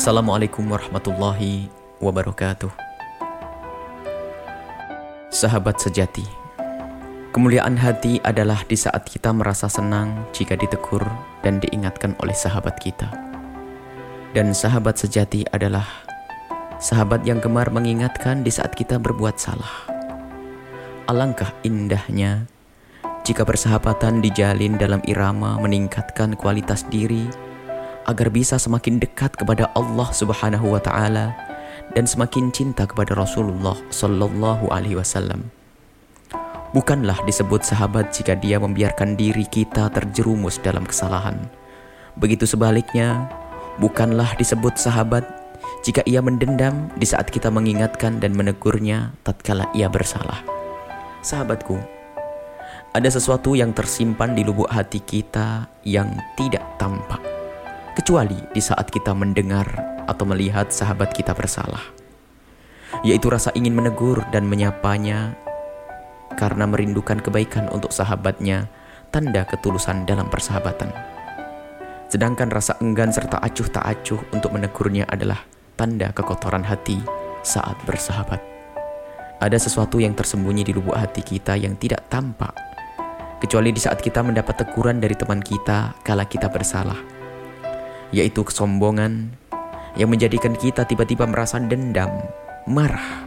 Assalamualaikum warahmatullahi wabarakatuh. Sahabat sejati, kemuliaan hati adalah di saat kita merasa senang jika ditegur dan diingatkan oleh sahabat kita. Dan sahabat sejati adalah sahabat yang gemar mengingatkan di saat kita berbuat salah. Alangkah indahnya jika persahabatan dijalin dalam irama meningkatkan kualitas diri agar bisa semakin dekat kepada Allah Subhanahu wa taala dan semakin cinta kepada Rasulullah sallallahu alaihi wasallam. Bukanlah disebut sahabat jika dia membiarkan diri kita terjerumus dalam kesalahan. Begitu sebaliknya, bukanlah disebut sahabat jika ia mendendam di saat kita mengingatkan dan menegurnya tatkala ia bersalah. Sahabatku, ada sesuatu yang tersimpan di lubuk hati kita yang tidak tampak kecuali di saat kita mendengar atau melihat sahabat kita bersalah, yaitu rasa ingin menegur dan menyapanya karena merindukan kebaikan untuk sahabatnya, tanda ketulusan dalam persahabatan. Sedangkan rasa enggan serta acuh tak acuh untuk menegurnya adalah tanda kekotoran hati saat bersahabat. Ada sesuatu yang tersembunyi di lubuk hati kita yang tidak tampak, kecuali di saat kita mendapat teguran dari teman kita kala kita bersalah yaitu kesombongan yang menjadikan kita tiba-tiba merasa dendam, marah,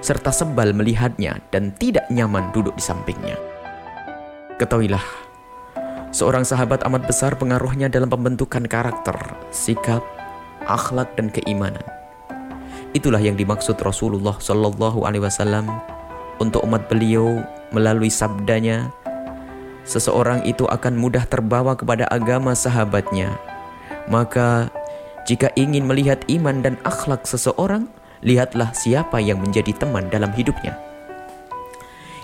serta sebal melihatnya dan tidak nyaman duduk di sampingnya. Ketahuilah, seorang sahabat amat besar pengaruhnya dalam pembentukan karakter, sikap, akhlak dan keimanan. Itulah yang dimaksud Rasulullah Shallallahu Alaihi Wasallam untuk umat beliau melalui sabdanya. Seseorang itu akan mudah terbawa kepada agama sahabatnya maka jika ingin melihat iman dan akhlak seseorang, lihatlah siapa yang menjadi teman dalam hidupnya.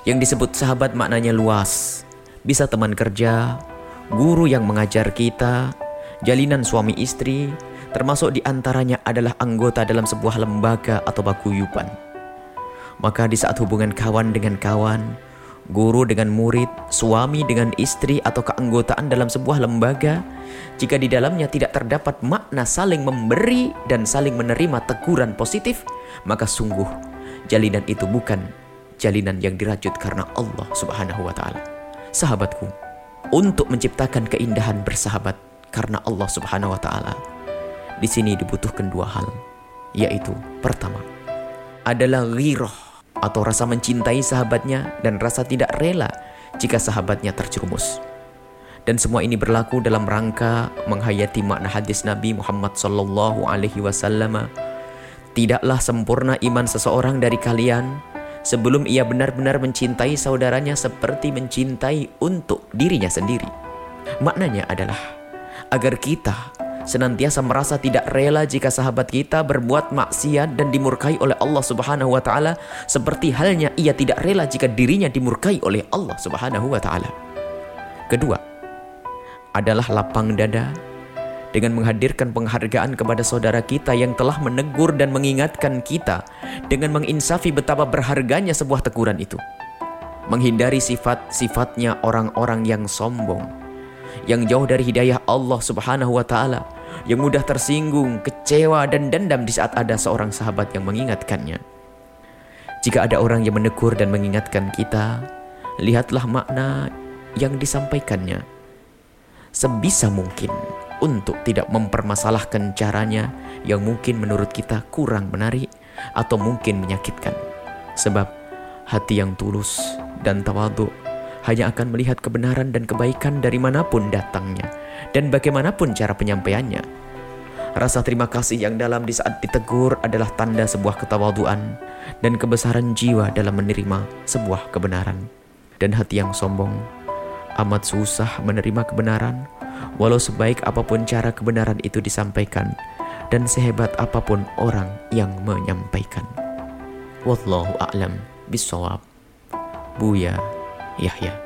Yang disebut sahabat maknanya luas. Bisa teman kerja, guru yang mengajar kita, jalinan suami istri, termasuk di antaranya adalah anggota dalam sebuah lembaga atau paguyuban. Maka di saat hubungan kawan dengan kawan, guru dengan murid, suami dengan istri atau keanggotaan dalam sebuah lembaga, jika di dalamnya tidak terdapat makna saling memberi dan saling menerima teguran positif, maka sungguh jalinan itu bukan jalinan yang dirajut karena Allah Subhanahu wa taala. Sahabatku, untuk menciptakan keindahan bersahabat karena Allah Subhanahu wa taala, di sini dibutuhkan dua hal, yaitu pertama adalah ghirah atau rasa mencintai sahabatnya dan rasa tidak rela jika sahabatnya terjerumus. Dan semua ini berlaku dalam rangka menghayati makna hadis Nabi Muhammad sallallahu alaihi wasallam. Tidaklah sempurna iman seseorang dari kalian sebelum ia benar-benar mencintai saudaranya seperti mencintai untuk dirinya sendiri. Maknanya adalah agar kita senantiasa merasa tidak rela jika sahabat kita berbuat maksiat dan dimurkai oleh Allah Subhanahu wa taala seperti halnya ia tidak rela jika dirinya dimurkai oleh Allah Subhanahu wa taala. Kedua, adalah lapang dada dengan menghadirkan penghargaan kepada saudara kita yang telah menegur dan mengingatkan kita dengan menginsafi betapa berharganya sebuah teguran itu. Menghindari sifat-sifatnya orang-orang yang sombong, yang jauh dari hidayah Allah Subhanahu wa taala yang mudah tersinggung, kecewa, dan dendam di saat ada seorang sahabat yang mengingatkannya. Jika ada orang yang menegur dan mengingatkan kita, lihatlah makna yang disampaikannya. Sebisa mungkin untuk tidak mempermasalahkan caranya yang mungkin menurut kita kurang menarik atau mungkin menyakitkan. Sebab hati yang tulus dan tawaduk hanya akan melihat kebenaran dan kebaikan dari mana pun datangnya dan bagaimanapun cara penyampaiannya. Rasa terima kasih yang dalam di saat ditegur adalah tanda sebuah ketawaduan dan kebesaran jiwa dalam menerima sebuah kebenaran. Dan hati yang sombong amat susah menerima kebenaran walau sebaik apa pun cara kebenaran itu disampaikan dan sehebat apa pun orang yang menyampaikan. Wallahu a'lam bisawab. Buya Yahya.